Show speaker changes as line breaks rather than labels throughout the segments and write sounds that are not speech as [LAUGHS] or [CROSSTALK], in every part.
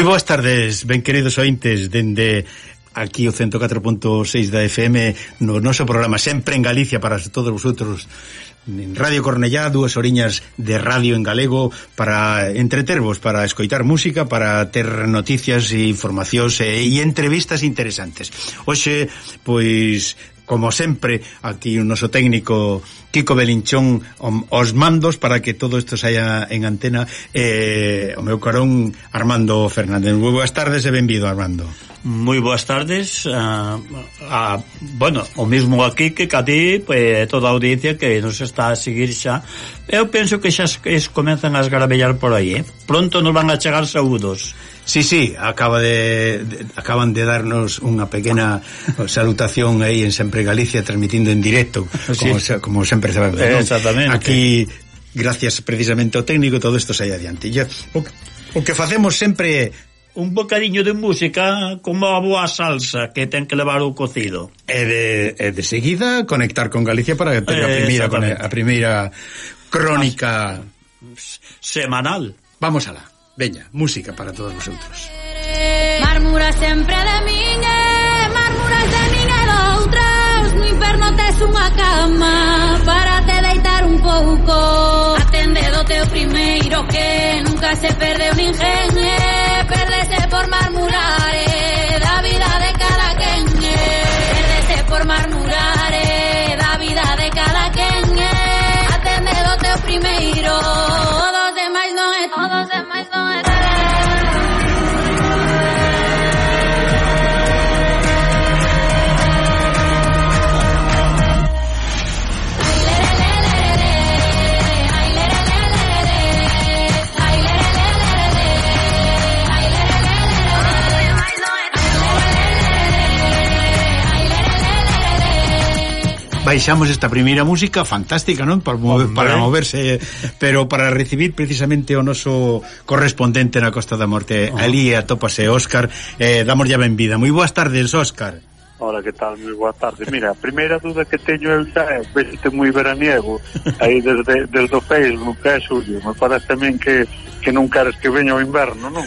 Moi boas tardes, ben queridos ointes dende aquí o 104.6 da FM no noso programa Sempre en Galicia para todos vosotros en Radio Cornellá, dúas oriñas de radio en galego para entretervos, para escoitar música, para ter noticias e informacións e, e entrevistas interesantes. Hoxe, pois, como sempre, aquí o noso técnico Kiko Belinchón os mandos para que todo isto saia en antena eh, o meu carón Armando Fernández. Boas tardes e benvido, Armando
moi boas tardes a, a, bueno, o mesmo aquí que a ti pues, toda a audiencia que nos está a seguir xa eu penso que xa es, comenzan a esgarabellar por aí eh? pronto nos van a chegar saúdos
Sí, sí, acaba de, de acaban de darnos unha pequena salutación aí en Sempre Galicia transmitindo en directo, ah, sí. como, como sempre sabemos.
Eh. Exactamente.
Aquí gracias precisamente ao técnico todo isto sai adiante. Ya, o, o que facemos sempre
un bocadiño de música como a boa salsa que ten que levar o cocido.
E de, e de seguida conectar con Galicia para ter a eh, primeira con a primeira crónica As,
semanal.
Vamos alá. Veña, música para todos vosotros.
Mármura sempre de miña, mármuras de miña e doutras, no inferno tes unha cama para te deitar un pouco. Atende do teu primeiro que nunca se perdeu ninguén.
baixamos esta primeira música fantástica, non? Para, mover, para moverse, pero para recibir precisamente o noso correspondente na Costa da Morte. Oh. Ali atópase Óscar, eh, damoslle a benvida. Moi boas tardes, Óscar.
Ora, que tal? Moi boa tarde. Mira, a primeira dúda que teño eu xa é veste moi veraniego aí desde, desde o Facebook, é Xulio? Me parece tamén que, que non queres que veña o inverno, non?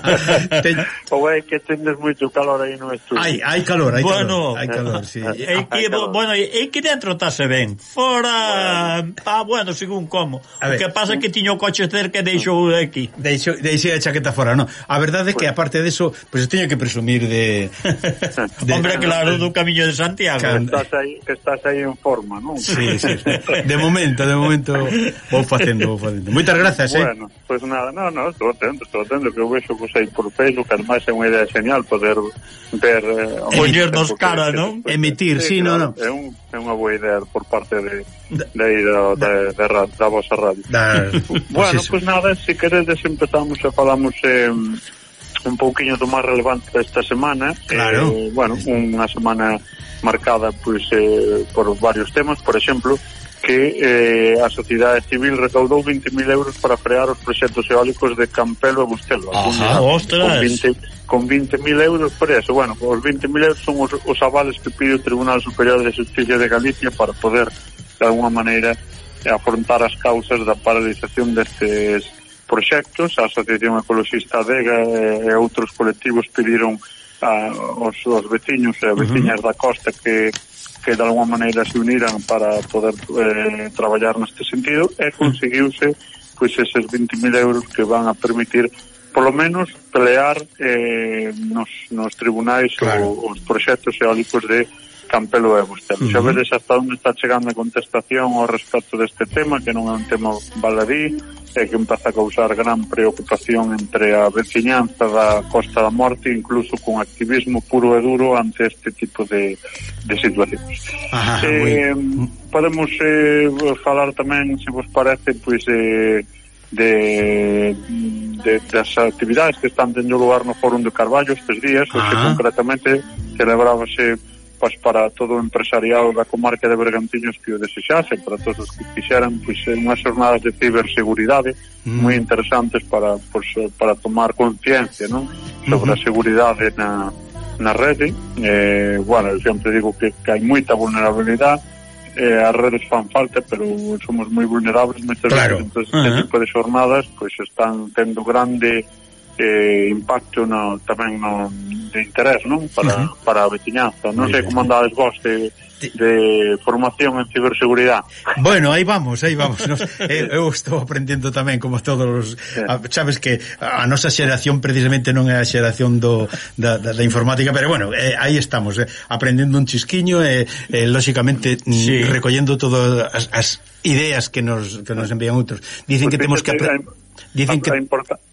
[LAUGHS] Ten... Ou é que tendes moito calor aí no estudio?
Hai, hai calor, hai
bueno,
calor. Hai calor, sí.
e que, calor. Bueno, e que dentro tase ben. Fora... Bueno. Ah, bueno, según como. O que pasa é que tiño o coche cerca e deixou aquí.
Deixou, deixei a chaqueta fora, non. A verdade é que, aparte de eso, pues, teño que presumir de... [LAUGHS]
de Hombre, claro, do Camiño de Santiago.
Que estás aí, que estás aí en forma, non?
Sí, sí. De momento, de momento vou facendo, vou facendo. Moitas grazas, bueno,
eh. Bueno, pois pues nada, no, no, estou atento, estou atento que eu vexo que aí por Facebook, ademais é unha idea genial poder ver eh,
poñernos cara, non?
Emitir, sí, sí no, no.
É un é unha boa idea por parte de de, de, de, de da vosa radio. Da, bueno, pois pues nada, se si queredes empezamos e falamos eh, un pouquiño do máis relevante desta semana.
Claro.
Eh, bueno, unha semana marcada pois eh, por varios temas, por exemplo, que eh, a sociedade civil recaudou 20.000 euros para frear os proxectos eólicos de Campelo e Bustelo.
Ajá, con ostras.
con 20.000 euros preso. Bueno, os 20.000 euros son os, os avales que pide o Tribunal Superior de Justicia de Galicia para poder, de alguna maneira, afrontar as causas da paralización destes proxectos, a Asociación Ecologista Adega e, e outros colectivos pediron a, os, os veciños e as veciñas uh -huh. da costa que, que de alguma maneira se uniran para poder eh, traballar neste sentido e conseguiuse pois eses 20.000 euros que van a permitir polo menos pelear eh, nos, nos tribunais claro. o, os proxectos eólicos de Campelo e Bustelo. Uh -huh. Xa vedes hasta onde está chegando a contestación ao respecto deste tema, que non é un tema baladí, e que empeza a causar gran preocupación entre a veciñanza da Costa da Morte, incluso con activismo puro e duro ante este tipo de, de situacións.
Ah,
eh, muy... Podemos eh, falar tamén, se vos parece, pois... Eh, de, de das actividades que están tendo lugar no Fórum de Carballo estes días, hoxe concretamente celebrábase pois, para todo o empresariado da comarca de Bergantiños que o desexase, para todos os que quixeran pois, eh, unhas jornadas de ciberseguridade mm. moi interesantes para, pois, eh, para tomar conciencia non? sobre mm -hmm. a seguridade na, na rede eh, bueno, eu sempre digo que, que hai moita vulnerabilidade eh, as redes fan falta, pero somos moi vulnerables moitas
claro.
veces, entón, uh -huh. tipo de xornadas pois están tendo grande eh, impacto no, tamén no, de interés non para, uh -huh. para a veciñanza non sei como andades vos de, de formación en ciberseguridade.
Bueno, aí vamos, aí vamos. Nos, [LAUGHS] eh, eu estou aprendendo tamén como todos os eh. a, sabes que a nosa xeración precisamente non é a xeración do da, da, da informática, pero bueno, eh, aí estamos, eh, aprendendo un chisquiño e eh, eh, lóxicamente mm, sí. recollendo todas as, as ideas que nos que nos envían outros. Dicen pues que temos que dicen que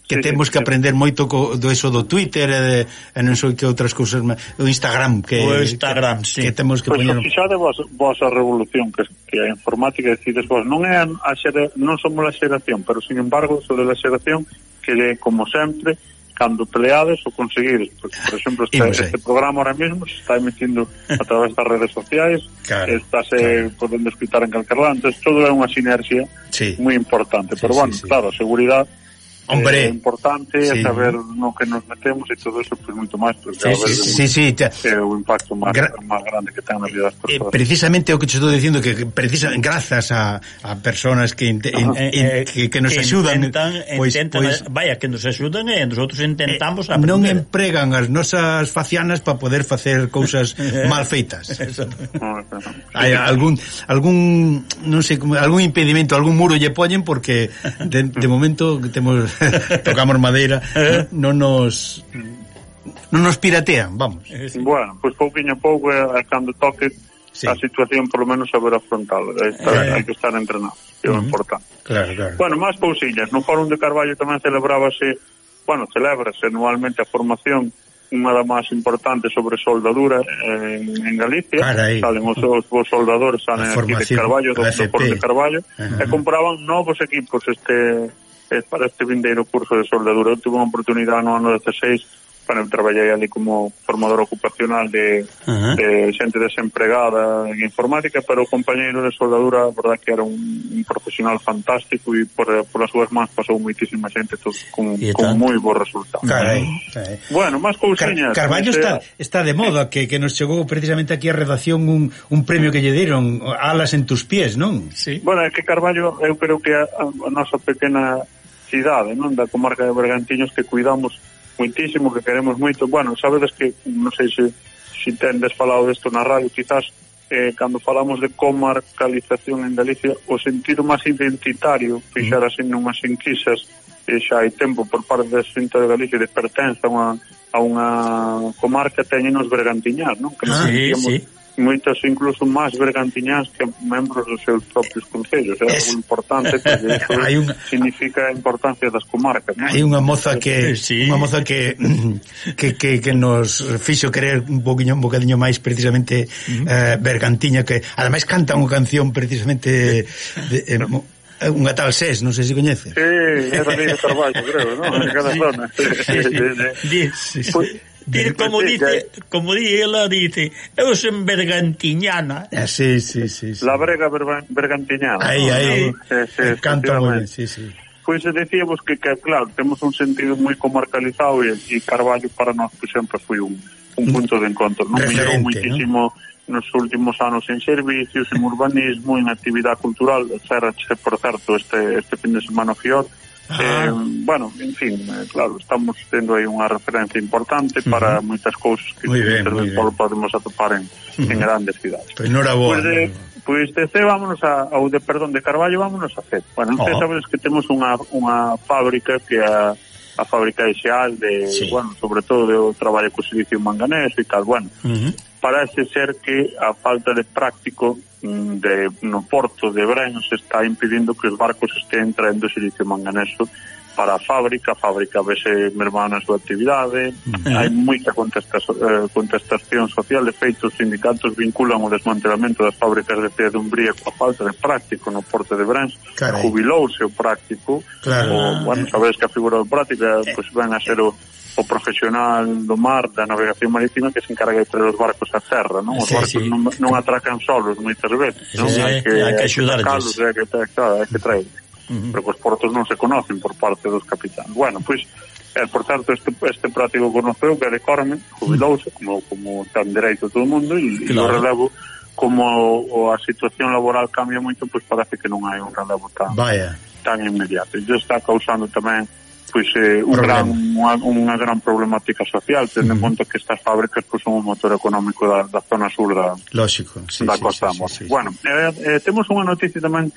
que sí, temos que aprender moito co, do eso do Twitter e, de, e non sei que outras cousas o Instagram que
o Instagram,
que,
sí.
que temos que
pois,
poñer
fixade vos, vos a revolución que, que a informática decides vos non é a, a xera, non somos a xeración pero sin embargo sobre a xeración que é como sempre cando peleades ou conseguides porque, por exemplo este, este programa ahora mesmo se está emitindo a través das redes sociais claro, estáse eh, claro. podendo escutar en calquer lado entón todo é unha sinerxia sí. moi importante sí, pero bueno, sí. claro, a seguridade
Hombre.
Eh, importante sí. saber no que nos metemos e todo eso, pues, moito máis, porque sí,
a ver, sí, sí, te...
Eh, é o impacto máis, Gra máis grande que ten na vida das
persoas. Eh, precisamente o que te estou dicindo, que precisa, grazas a, a personas que, in, in, in, que, que nos que axudan,
intentan,
pois,
intentan, pois, vaya, que nos axudan e nosotros intentamos
eh, aprender. Non empregan as nosas facianas para poder facer cousas [LAUGHS] mal feitas. Hai algún, algún, non sei, algún impedimento, algún muro lle poñen, porque de, de momento temos [LAUGHS] tocamos madeira, eh. non nos non nos piratean, vamos.
Eh, bueno, pois pues, pouquiño a pouco eh, cando toque sí. a situación por lo menos saber afrontala, eh. hai que estar entrenado, que é uh mm-hmm. -huh. importante.
Claro, claro.
Bueno, máis cousillas, no Fórum de Carballo tamén celebrábase, bueno, celebrase anualmente a formación unha da máis importante sobre soldadura eh, en, en Galicia
Carai.
salen os, os vos soldadores salen aquí de Carballo, do, do Porto de Carballo uh -huh. e compraban novos equipos este eh, para este vindeiro curso de soldadura. Eu tuve unha oportunidade no ano 16 para eu traballei ali como formador ocupacional de, uh -huh. de xente desempregada en informática, pero o compañeiro de soldadura, a verdad que era un, un profesional fantástico e por, por as súas mans pasou moitísima xente todo, con, con moi bo resultado.
Carai, carai.
Bueno, máis cousiñas.
Car Carballo está, está de moda, que, que nos chegou precisamente aquí a redacción un, un premio que lle deron, Alas en tus pies, non?
Sí. Bueno, é que Carballo, eu creo que a, a nosa pequena cidade, non? Da comarca de Bergantiños que cuidamos muitísimo, que queremos moito. Bueno, sabedes que, non sei se, se tendes falado desto na radio, quizás eh, cando falamos de comarcalización en Galicia, o sentido máis identitario, fixarase mm. nunhas enquisas, eh, xa hai tempo por parte da Xunta de Galicia de pertenza a unha, a unha comarca teñen os bergantiñar, non?
Que ah, sí, sí
moitas incluso máis bergantiñás que membros dos seus propios concellos é es... algo importante que [LAUGHS] hai un... significa a importancia das comarcas
¿no? hai unha moza que sí. unha moza que, [LAUGHS] que, que, que nos fixo querer un poquinho un bocadiño máis precisamente uh -huh. eh, bergantiña que ademais canta unha canción precisamente de, eh, eh, unha tal SES, non sei se coñece.
Sí, era de Carballo, creo, non? En cada zona. Sí, sí,
sí. [LAUGHS] Pois, como dice, como dice, ela dice, eu son bergantiñana.
Eh, sí, sí, sí, sí.
La brega bergantiñana.
Aí, aí. Ah, sí, sí, Canta moi, sí, sí.
Pois pues, decíamos que, que, claro, temos un sentido moi comarcalizado e, e Carballo para nós que sempre foi un, un punto de encontro. Non mellorou moitísimo ¿no? nos últimos anos en servicios, en urbanismo, en actividade cultural. Serrache, por certo, este, este fin de semana fior, Eh, ah. Eh, bueno, en fin, eh, claro, estamos tendo aí unha referencia importante para uh -huh. moitas cousas que
muy bien, muy
bien. podemos atopar en, uh -huh. en grandes cidades.
Pues enhorabuena.
Pois eh, pues de, pois pues de C vámonos a, ao de, perdón, de Carballo vámonos a C. Bueno, oh. Sabes que temos unha, unha fábrica que a, a fábrica de Xeal de, sí. bueno, sobre todo de traballo co silicio manganés e tal, bueno. Uh -huh. Parece ser que a falta de práctico de, no porto de Brens está impedindo que os barcos estén traendo silicio manganeso para a fábrica, a fábrica vese mermada na súa actividade, eh. hai moita contestación, eh, contestación social, de feito, os sindicatos vinculan o desmantelamento das fábricas de tea de Umbría coa falta de práctico no porte de Brans, jubilouse o práctico,
claro.
o, bueno, ah, eh. sabes que a figura do práctico, pois pues, ven a ser o o profesional do mar, da navegación marítima que se encarga de traer os barcos a terra, non? Os sí, barcos sí. non, non atracan solos moitas veces, non?
Sí, hai que, hai que axudarles.
Hai que, claro, hai que traer. Uh -huh. Pero os portos non se conocen por parte dos capitáns. Bueno, pois, e, por tanto, este, este práctico conoceu que de Corme, jubilouse, uh -huh. como, como tan dereito todo o mundo, e, claro. e o relevo como o, a situación laboral cambia moito, pois parece que non hai un relevo tan,
Vaya.
tan inmediato. E isto está causando tamén pois eh, un gran, unha, unha gran problemática social, tendo en conta que estas fábricas pois, son un motor económico da, da zona sur da,
Lógico, sí,
da
sí,
Costa
sí,
sí,
sí, sí.
Bueno, eh, eh, temos unha noticia tamén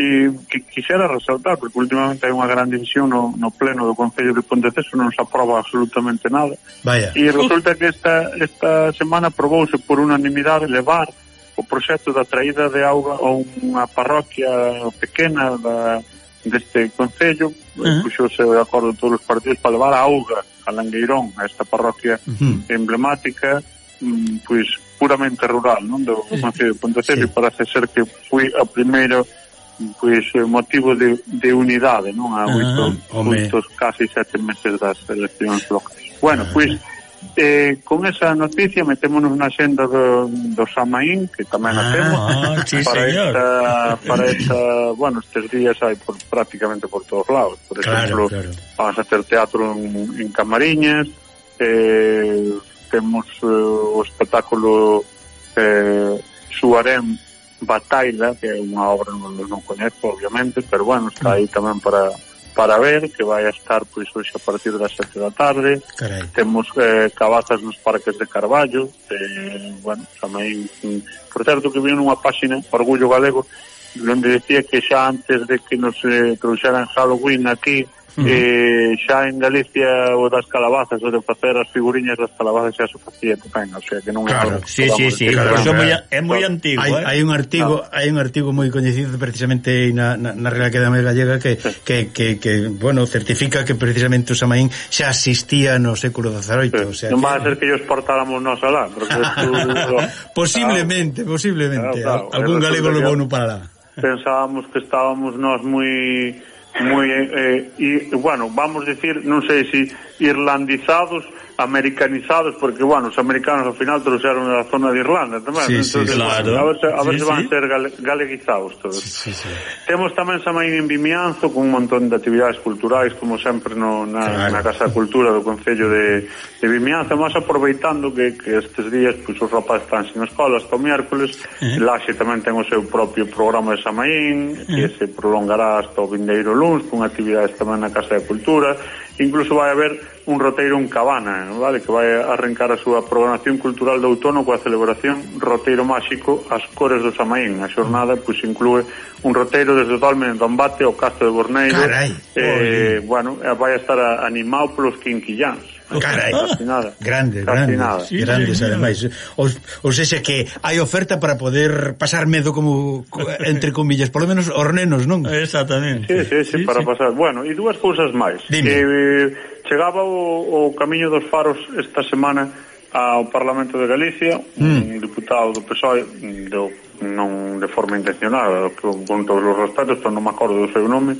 e que quixera resaltar, porque últimamente hai unha gran división no, no pleno do Concello de Ponteceso, non se aproba absolutamente nada.
Vaya.
E resulta que esta, esta semana aprobouse por unanimidade levar o proxecto da traída de auga a unha parroquia pequena da, deste Concello uh -huh. puxose de acordo todos os partidos para levar a auga a Langueirón, a esta parroquia uh -huh. emblemática pois puramente rural non do Concello de Pontecello sí. parece ser que foi a primeiro pois eh, motivo de, de unidade non a oito, ah, oito casi sete meses das eleccións locais bueno, ah. pois eh, con esa noticia metémonos na xenda do, do Samaín, que tamén ah, a temos, oh,
sí,
para,
señor.
esta, para esta, bueno, estes días hai por, prácticamente por todos lados. Por exemplo,
claro, claro.
vamos a hacer teatro en, en Camariñas, eh, temos eh, o espectáculo eh, Suarem Bataila, que é unha obra non, non coñezo, obviamente, pero bueno, está aí tamén para para ver, que vai a estar pois hoxe a partir das 7 da tarde.
Carai.
Temos eh, cabazas nos parques de Carballo, eh, bueno, tamén, mm, por certo que vi nunha páxina, Orgullo Galego, onde decía que xa antes de que nos eh, trouxeran Halloween aquí, Uh -huh. eh, xa en Galicia o das calabazas, o de facer as figuriñas das calabazas xa se facía tamén, o sea, que non
claro,
é
sí, sí, sí, claro,
claro.
Moi, é moi antigo,
hai,
eh?
hai un artigo, claro. hai un artigo moi coñecido precisamente na, na, na Real Academia Gallega que, sí. que, que, que, bueno, certifica que precisamente o Samaín xa asistía no século XVIII, sí. o sea,
non
que...
va a ser que ellos portáramos nós alá, porque [LAUGHS] tú,
posiblemente, posiblemente,
claro, claro,
algún galego lo bono para lá.
Pensábamos que estábamos nós moi moi eh, eh e, bueno, vamos decir, non sei se irlandizados americanizados porque, bueno, os americanos ao final trouxeron da zona de Irlanda tamén
sí,
Entonces, sí,
claro.
a ver se, a ver
sí,
se van
sí.
ser gale, galeguizados todos
sí, sí, sí.
temos tamén Samaín en Vimianzo con un montón de actividades culturais como sempre no, na,
claro.
na Casa de Cultura do Concello de, de Vimianzo mas aproveitando que, que estes días pois, os rapazes están sin escola hasta o miércoles
eh.
Laxe tamén ten o seu propio programa de Samaín eh. que se prolongará hasta o vindeiro lunes con actividades tamén na Casa de Cultura incluso vai haber un roteiro en Cabana, vale, que vai arrancar a súa programación cultural do outono coa celebración Roteiro Máxico as cores do Samaín. A xornada pois inclúe un roteiro desde o Dolmen de Dombate ao Castro de Borneiro.
Carai,
eh, bueno, vai estar animado polos quinquillans.
Carai,
grande,
Grandes,
grande,
grandes,
sí,
grandes
sí,
ademais. Ou, ou seja que hai oferta para poder pasar medo como entre comillas, polo menos os nenos, non?
Exactamente.
Sí, sí, sí, sí para sí. pasar. Bueno, e dúas cousas máis.
Dime.
Eh, chegaba o, o Camiño dos Faros esta semana ao Parlamento de Galicia, mm. un diputado do PSOE mm, do non de forma intencionada, con todos os respetos, pero non me acordo do seu nome,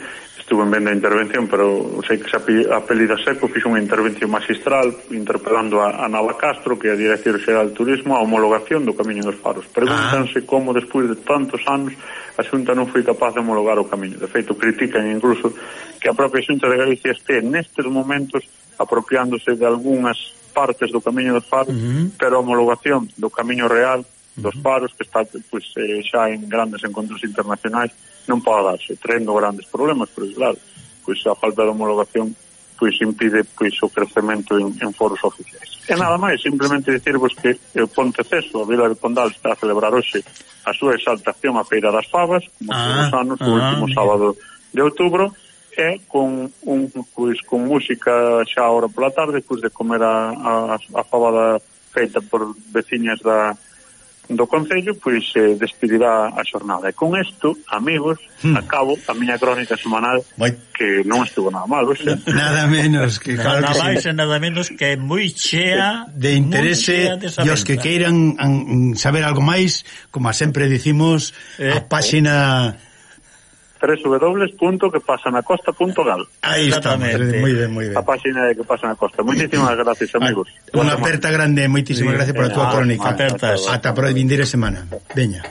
estuve ben a intervención, pero sei que se apelida Seco fixo unha intervención magistral interpelando a, a Nava Castro, que é a Dirección Xeral de Turismo, a homologación do Camiño dos Faros. Pregúntanse ah. como despois de tantos anos a Xunta non foi capaz de homologar o Camiño. De feito, critican incluso que a propia Xunta de Galicia este nestes momentos apropiándose de algunhas partes do Camiño dos Faros, uh -huh. pero a homologación do Camiño Real dos paros que está pois, xa en grandes encontros internacionais non pode darse, traendo grandes problemas pero claro, pois a falta de homologación pois impide pois o crecemento en, en foros oficiais. E nada máis, simplemente dicirvos que o Ponte Ceso, a Vila de Pondal está a celebrar hoxe a súa exaltación a Feira das Favas, como
ah,
anos,
ah, o
último
mira.
sábado de outubro, e con un pois con música xa hora pola tarde, pois de comer a, a, a fabada feita por veciñas da do Concello pois eh, despedirá a xornada e con isto, amigos,
hmm.
acabo a miña crónica semanal
Vai.
que non estuvo nada mal ¿viste?
nada menos que claro
nada
que
máis
sí.
e nada menos que moi chea
de interese e os que queiran an, saber algo máis como sempre dicimos
eh,
a páxina
www.quepasanacosta.gal
Ahí
está,
moi ben, moi ben.
A página de que pasa na costa. Moitísimas gracias, amigos.
Unha aperta grande, moitísimas
sí,
gracias por a túa crónica.
Apertas.
Ata para vindeira semana. Veña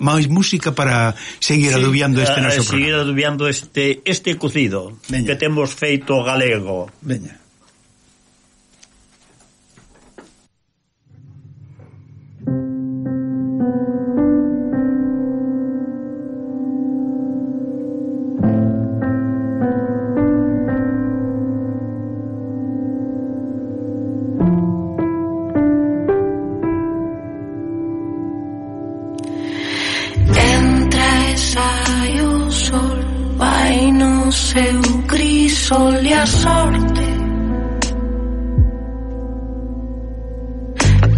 máis música para seguir sí, adubiando este
eh,
noso programa.
Seguir adubiando este este cocido
Veña.
que temos feito galego.
Veña.
seu gris sol e a sorte.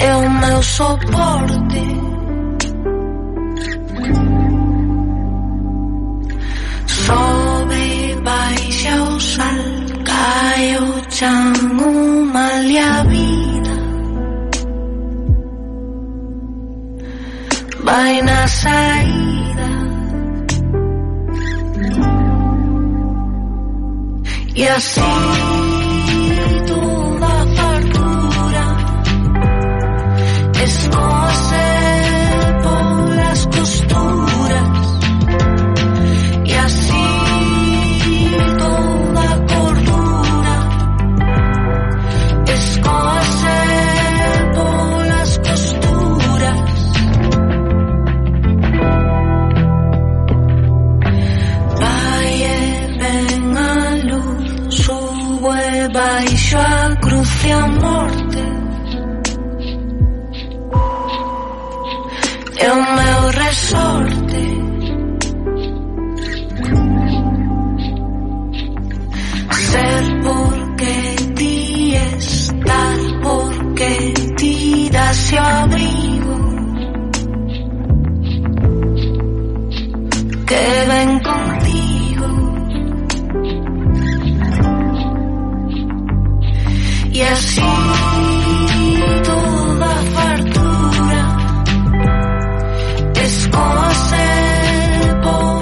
É o meu soporte Sobe baixa o sal Cae o chan o mal e a vida Vai na Yes. é o meu resorte